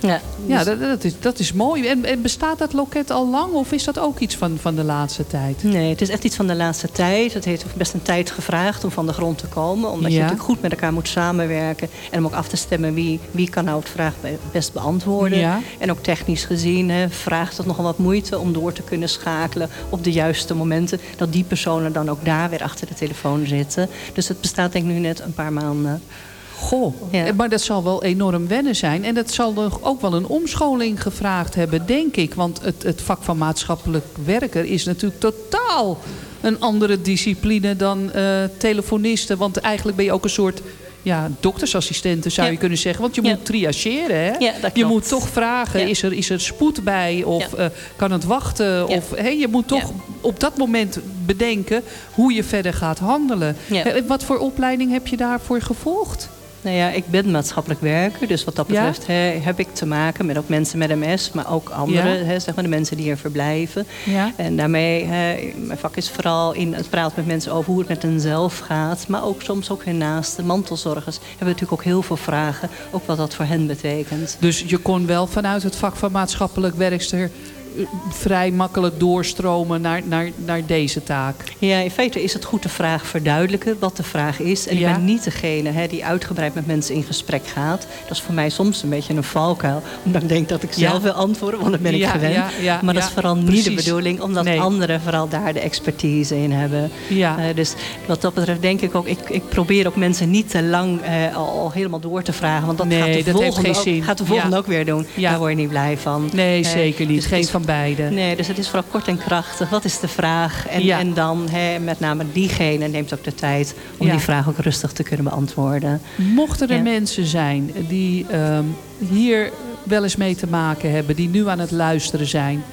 S9: Ja,
S14: dus-
S9: dat, dat, is, dat is mooi. En, en bestaat dat loket al lang of is dat ook iets van, van de laatste tijd?
S14: Nee, het is echt iets van de laatste tijd. Het heeft best een tijd gevraagd om van de grond te komen. Omdat je
S9: Ja.
S14: natuurlijk goed met elkaar moet samenwerken. En om ook af te stemmen wie, wie kan nou het vraag be- best beantwoorden.
S9: Ja.
S14: En ook technisch gezien hè, vraagt het nogal wat moeite om door te kunnen schakelen op de juiste momenten. Dat die personen dan ook daar weer achter de telefoon zitten. Dus het bestaat denk ik nu net een paar maanden.
S9: Goh,
S14: Ja.
S9: maar dat zal wel enorm wennen zijn. En dat zal toch ook wel een omscholing gevraagd hebben, denk ik. Want het, het vak van maatschappelijk werker is natuurlijk totaal een andere discipline dan eh, telefonisten. Want eigenlijk ben je ook een soort ja, doktersassistenten, zou je kunnen zeggen. Want je moet triageren. Hè?
S14: Ja,
S9: je moet toch vragen, is, er, is er spoed bij? Of eh, kan het wachten? Of, hè, je moet toch op dat moment bedenken hoe je verder gaat handelen. Eh, Wat voor opleiding heb je daarvoor gevolgd?
S14: Nou ja, ik ben maatschappelijk werker. Dus wat dat
S9: Ja?
S14: betreft heb ik te maken met ook mensen met MS. Maar ook anderen,
S9: Ja.
S14: zeg maar de mensen die hier verblijven.
S9: Ja.
S14: En daarmee, mijn vak is vooral in het praten met mensen over hoe het met hen zelf gaat. Maar ook soms ook hun naasten, mantelzorgers. Hebben natuurlijk ook heel veel vragen. Ook wat dat voor hen betekent.
S9: Dus je kon wel vanuit het vak van maatschappelijk werkster... vrij makkelijk doorstromen naar, naar, naar deze taak.
S14: Ja, in feite is het goed de vraag verduidelijken wat de vraag is. En
S9: Ja.
S14: ik ben niet degene hè, die uitgebreid met mensen in gesprek gaat. Dat is voor mij soms een beetje een valkuil. Omdat ik denk dat ik
S9: Ja.
S14: zelf wil antwoorden, want dat ben ik
S9: Ja,
S14: gewend. maar dat is vooral niet de bedoeling, omdat
S9: Nee.
S14: anderen vooral daar de expertise in hebben.
S9: Ja.
S14: Eh, dus wat dat betreft denk ik ook, ik, ik probeer ook mensen niet te lang eh, al, al helemaal door te vragen. Want dat
S9: Nee,
S14: gaat de
S9: dat
S14: volgende, ook, gaat de volgende ook weer doen.
S9: Ja.
S14: Daar word je niet blij van.
S9: Nee,
S14: Eh,
S9: zeker niet.
S14: dus
S9: Geen
S14: is-
S9: van beide.
S14: Nee, dus het is vooral kort en krachtig. Wat is de vraag? En,
S9: Ja.
S14: en dan hè, met name diegene neemt ook de tijd om
S9: Ja.
S14: die vraag ook rustig te kunnen beantwoorden.
S9: Mochten er
S14: Ja.
S9: mensen zijn die ehm, hier wel eens mee te maken hebben... die nu aan het luisteren zijn...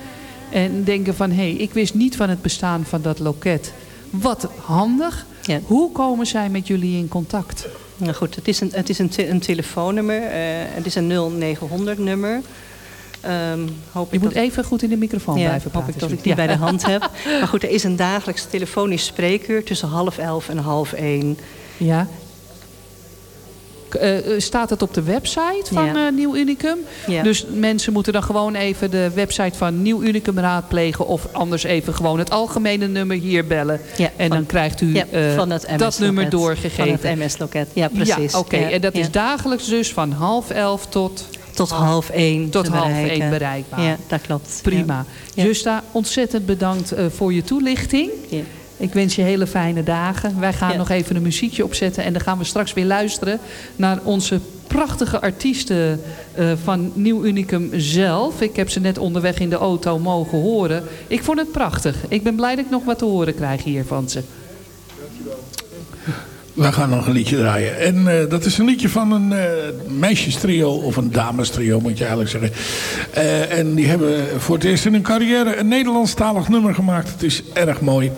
S9: en denken van... hé, hey, ik wist niet van het bestaan van dat loket. Wat handig. Hoe komen zij met jullie in contact?
S14: Nou goed, het is een, het is een, te- een telefoonnummer. eh, het is een 0900 Ehm, hoop
S9: Je
S14: ik
S9: moet
S14: dat-
S9: even goed in de microfoon
S14: ja,
S9: blijven
S14: hoop
S9: praten.
S14: ik dat ik die
S9: Ja.
S14: bij de hand heb. Maar goed, er is een dagelijks telefonisch spreekuur tussen half elf en half één.
S9: Ja. Eh, eh, staat het op de website van
S14: Ja.
S9: eh, Nieuw Unicum?
S14: Ja.
S9: Dus mensen moeten dan gewoon even de website van Nieuw Unicum raadplegen... of anders even gewoon het algemene nummer hier bellen.
S14: Ja,
S9: en
S14: van-
S9: dan krijgt u dat nummer doorgegeven.
S14: Van het MS-loket, ja precies.
S9: Ja, oké. En dat is dagelijks dus van half elf tot...
S14: Tot half één
S9: Tot
S14: te
S9: half
S14: bereiken.
S9: één bereikbaar.
S14: Ja, dat klopt.
S9: Prima.
S14: Ja.
S9: Justa, ontzettend bedankt eh, voor je toelichting. Ik wens je hele fijne dagen. Wij gaan
S14: Ja.
S9: nog even een muziekje opzetten. En dan gaan we straks weer luisteren naar onze prachtige artiesten eh, van Nieuw Unicum zelf. Ik heb ze net onderweg in de auto mogen horen. Ik vond het prachtig. Ik ben blij dat ik nog wat te horen krijg hier van ze.
S6: We gaan nog een liedje draaien. En eh, dat is een liedje van een eh meisjestrio, of een damestrio moet je eigenlijk zeggen. Eh, en die hebben voor het eerst in hun carrière een Nederlandstalig nummer gemaakt. Het is erg mooi.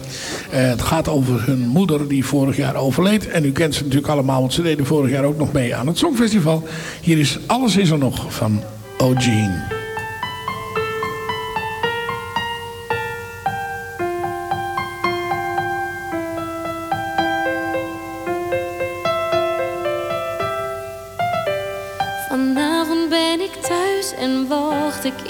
S6: Het gaat over hun moeder die vorig jaar overleed. En u kent ze natuurlijk allemaal, want ze deden vorig jaar ook nog mee aan het Songfestival. Hier is Alles is er nog van O'Gene.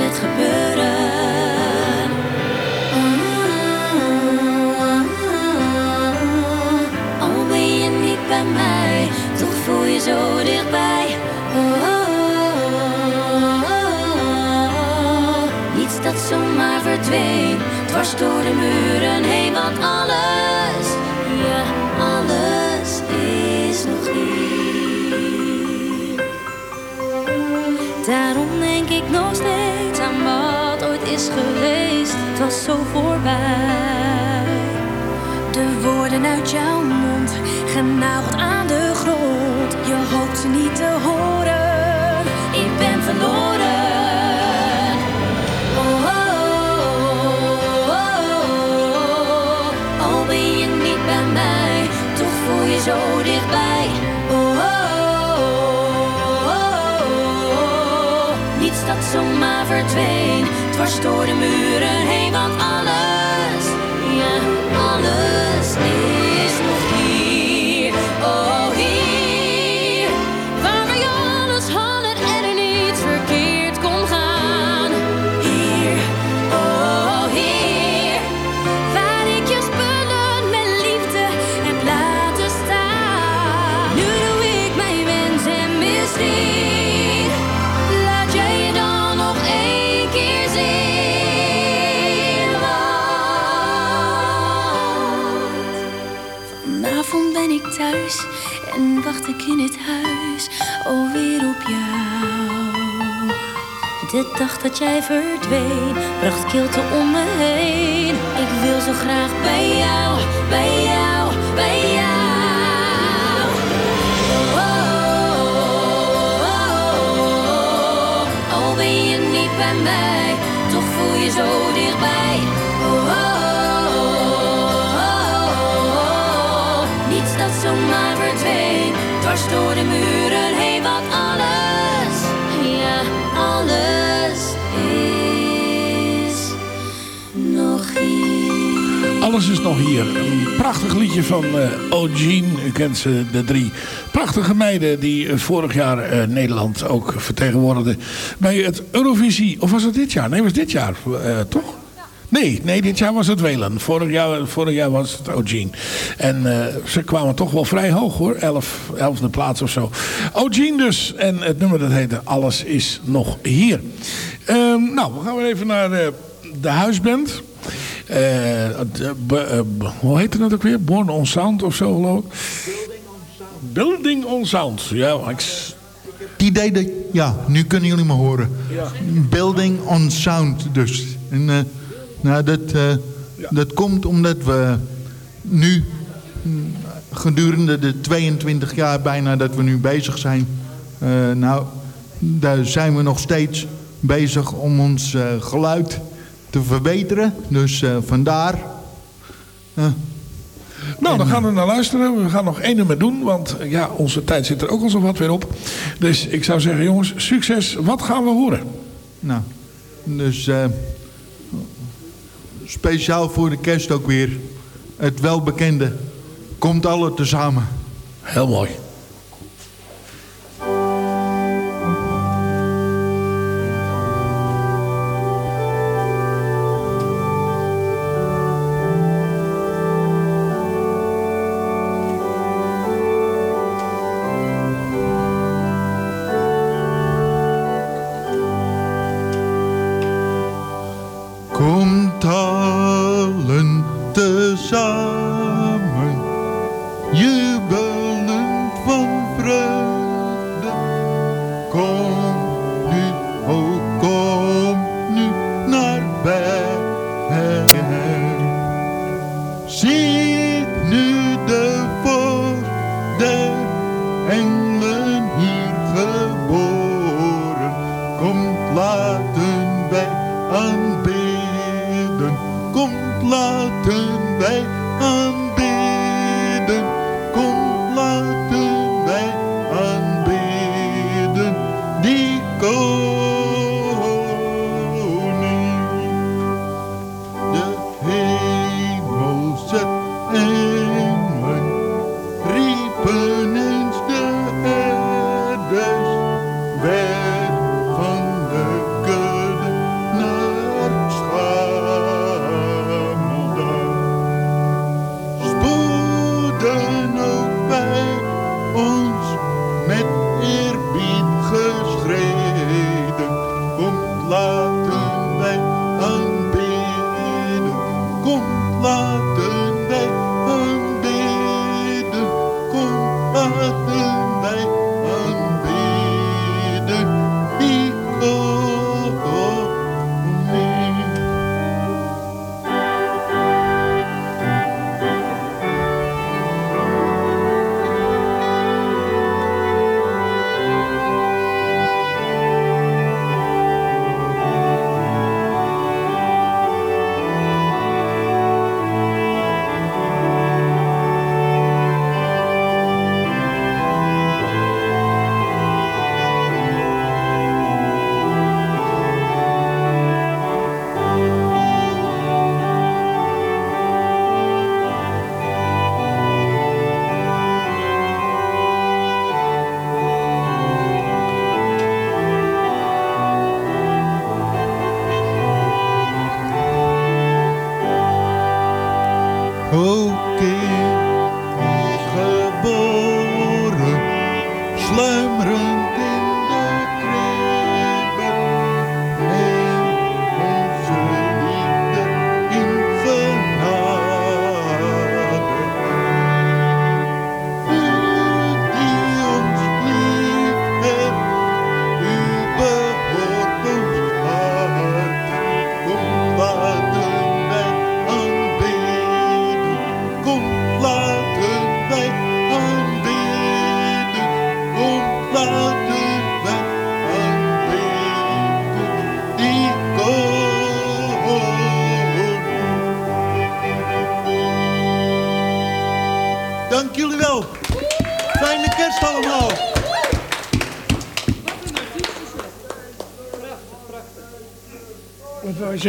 S15: het gebeuren. Al ben je niet bij mij, toch voel je zo dichtbij. Is. Het was zo voorbij. De woorden uit jouw mond, genageld aan de grond. Je hoopt ze niet te horen. Ik ben verloren. Oh, oh, oh, oh. Zo dichtbij. Oh, oh, oh, oh. Niets dat zomaar verdween, dwars door de muren heen, in het huis alweer op jou. De dag dat jij verdween, bracht kilte om me heen. Ik wil zo graag bij jou, bij jou, bij jou. Oh, oh, oh. Al ben je niet bij mij, toch voel je zo dichtbij. Oh, dwars door de muren heen, want alles, ja, alles is nog hier.
S6: Alles is nog hier. Een prachtig liedje van eh O'Gene. U kent ze, de drie prachtige meiden die eh, vorig jaar eh, Nederland ook vertegenwoordigden bij het Eurovisie. Of was het dit jaar? Nee, was dit jaar, toch? Nee, nee, dit jaar was het Welen. Vorig jaar, vorig jaar was het O'Gene. En eh, ze kwamen toch wel vrij hoog hoor. Elf, elfde plaats of zo. O'Gene dus. En het nummer dat heette Alles is nog hier. Ehm, nou, we gaan weer even naar de huisband. Eh, de- be- eh, hoe heette dat ook weer? Born on Sound of zo geloof ik. Building on Sound. Ja, ik...
S16: Die deden, ja, nu kunnen jullie me horen. Building on Sound dus. En, nou, dat, eh, dat komt omdat we nu mm, gedurende de 22 jaar bijna dat we nu bezig zijn. eh, nou, daar zijn we nog steeds bezig om ons eh, geluid te verbeteren. Dus vandaar.
S6: Nou, dan gaan we naar luisteren. We gaan nog één nummer doen, want ja, onze tijd zit er ook al zo wat weer op. Dus ik zou zeggen, jongens, succes. Wat gaan we horen?
S16: Nou, dus speciaal voor de kerst ook weer. Het welbekende. Komt alle tezamen.
S6: Heel mooi.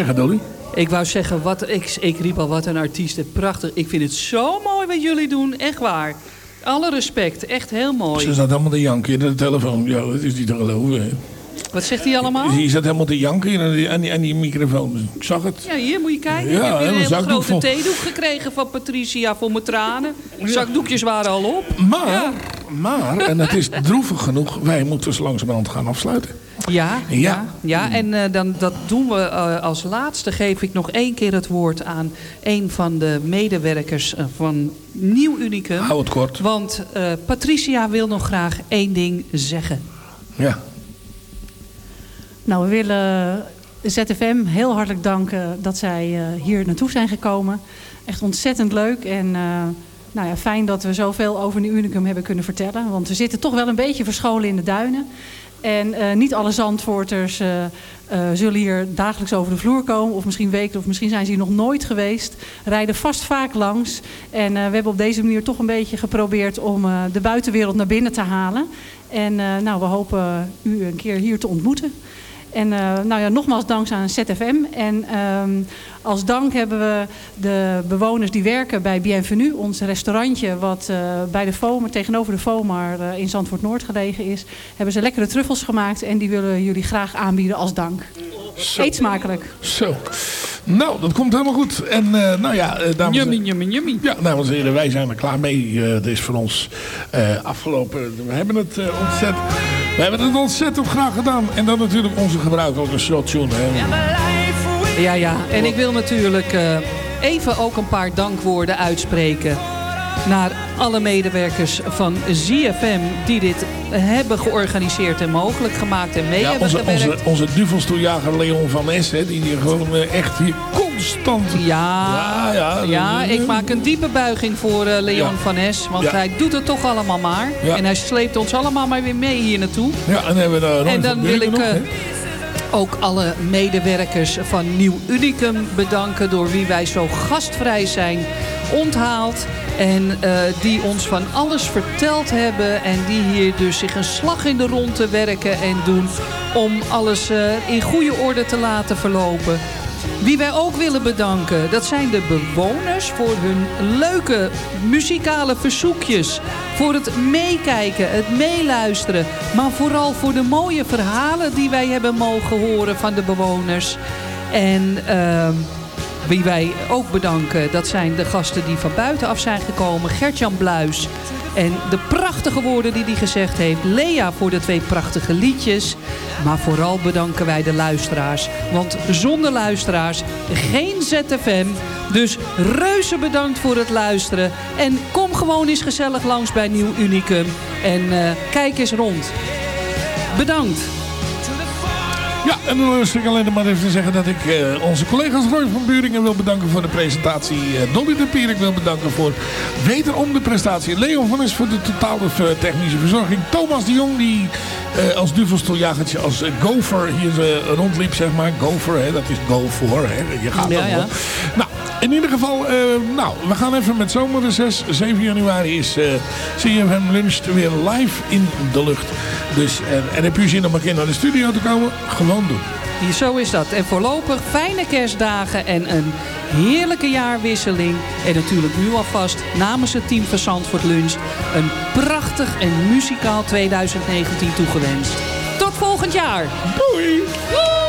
S6: Zeggen, Dolly?
S9: Ik wou zeggen, wat, ik, ik riep al wat een artiest. en Prachtig. Ik vind het zo mooi wat jullie doen. Echt waar. Alle respect. Echt heel mooi.
S6: Ze zat helemaal te janken in de telefoon. Ja, dat is niet te geloven. hè.
S9: Wat zegt hij allemaal?
S6: Je zat helemaal te janken aan die, aan die, aan die microfoon. Ik zag het.
S9: Ja, hier moet je kijken.
S6: Ja,
S9: ik heb hier een hele
S6: zakdoek
S9: grote theedoek gekregen van Patricia voor mijn tranen. Zakdoekjes waren al op.
S6: Maar, maar, en het is droevig genoeg, wij moeten zo langzamerhand gaan afsluiten.
S9: Ja,
S6: Ja.
S9: ja, ja. en eh, dan, dat doen we eh, als laatste. Geef ik nog één keer het woord aan een van de medewerkers eh, van Nieuw Unicum.
S6: Hou het kort.
S9: Want eh, Patricia wil nog graag één ding zeggen.
S6: Ja.
S17: Nou, we willen ZFM heel hartelijk danken dat zij eh, hier naartoe zijn gekomen. Echt ontzettend leuk en eh, nou ja, fijn dat we zoveel over Nieuw Unicum hebben kunnen vertellen. Want we zitten toch wel een beetje verscholen in de duinen. En eh, niet alle Zandvoorters eh, eh, zullen hier dagelijks over de vloer komen. Of misschien weken, of misschien zijn ze hier nog nooit geweest. Rijden vast vaak langs. En we hebben op deze manier toch een beetje geprobeerd om de buitenwereld naar binnen te halen. En nou, we hopen u een keer hier te ontmoeten. En nou ja, nogmaals dank aan ZFM. En ehm, als dank hebben we de bewoners die werken bij Bienvenue, ons restaurantje wat eh, bij de tegenover de FOMAR eh, in Zandvoort Noord gelegen is, hebben ze lekkere truffels gemaakt en die willen jullie graag aanbieden als dank. Eet smakelijk.
S6: Zo. Nou, dat komt helemaal goed. En eh, nou ja, dames en
S9: Yummy, yummy, yummy.
S6: Ja, dames en heren, wij zijn er klaar mee. Eh, het is voor ons eh, afgelopen. We hebben het ontzettend... We hebben het ontzettend graag gedaan. En dan natuurlijk onze gebruikelijke slottune. hè.
S9: Ja, ja. En ik wil natuurlijk eh, even ook een paar dankwoorden uitspreken. Naar alle medewerkers van ZFM die dit hebben georganiseerd en mogelijk gemaakt en mee
S6: Ja,
S9: hebben
S6: onze,
S9: gewerkt.
S6: onze, onze duvelstoeljager Leon van Es, hè, die hier gewoon eh, echt hier constant...
S9: Ja,
S6: ja,
S9: ja, ik maak een diepe buiging voor eh, Leon
S6: Ja.
S9: van Es. Want
S6: Ja.
S9: hij doet het toch allemaal maar. En hij sleept ons allemaal maar weer mee hier naartoe.
S6: Ja, en hebben we daar Ron
S9: En dan wil ik
S6: nog?
S9: Ook alle medewerkers van Nieuw Unicum bedanken... door wie wij zo gastvrij zijn onthaald. En eh, die ons van alles verteld hebben. En die hier dus zich een slag in de ronde werken en doen... om alles eh, in goede orde te laten verlopen. Wie wij ook willen bedanken, dat zijn de bewoners voor hun leuke muzikale verzoekjes. Voor het meekijken, het meeluisteren. Maar vooral voor de mooie verhalen die wij hebben mogen horen van de bewoners. En ehm, wie wij ook bedanken, dat zijn de gasten die van buitenaf zijn gekomen. Gertjan Bluis. En de prachtige woorden die hij gezegd heeft. Lea voor de twee prachtige liedjes. Maar vooral bedanken wij de luisteraars. Want zonder luisteraars geen ZFM. Dus reuze bedankt voor het luisteren. En kom gewoon eens gezellig langs bij Nieuw Unicum. En eh, kijk eens rond. Bedankt.
S6: Ja, en dan rust ik alleen maar even te zeggen dat ik eh, onze collega's Roy van Buringen wil bedanken voor de presentatie. Dolly de Pierik wil bedanken voor wederom de prestatie. Leon van is voor de totale eh, technische verzorging. Thomas de Jong die als duvelstoeljagertje, als gopher hier rondliep zeg maar. Gopher, hè, dat is go voor. Hè. Je gaat
S9: Ja, ja.
S6: Nou, in ieder geval, eh, nou, we gaan even met zomerreces. 7 januari is eh CFM Lunch weer live in de lucht. Dus, en, en heb je zin om een keer naar de studio te komen? Gewoon doen.
S9: Zo is dat. En voorlopig fijne kerstdagen en een heerlijke jaarwisseling. En natuurlijk nu alvast namens het team van Zandvoort Lunch... een prachtig en muzikaal 2019 toegewenst. Tot volgend jaar.
S6: Doei.
S18: Yeah.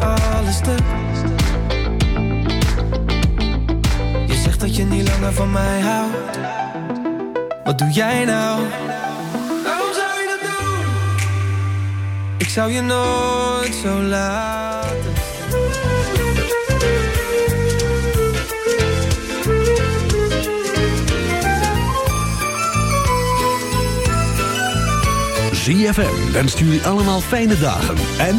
S19: Alles stuk? Je zegt dat je niet langer van mij houdt. Wat doe jij nou? Waarom zou je dat doen? Ik zou je nooit zo laten.
S1: ZFM wenst jullie allemaal fijne dagen en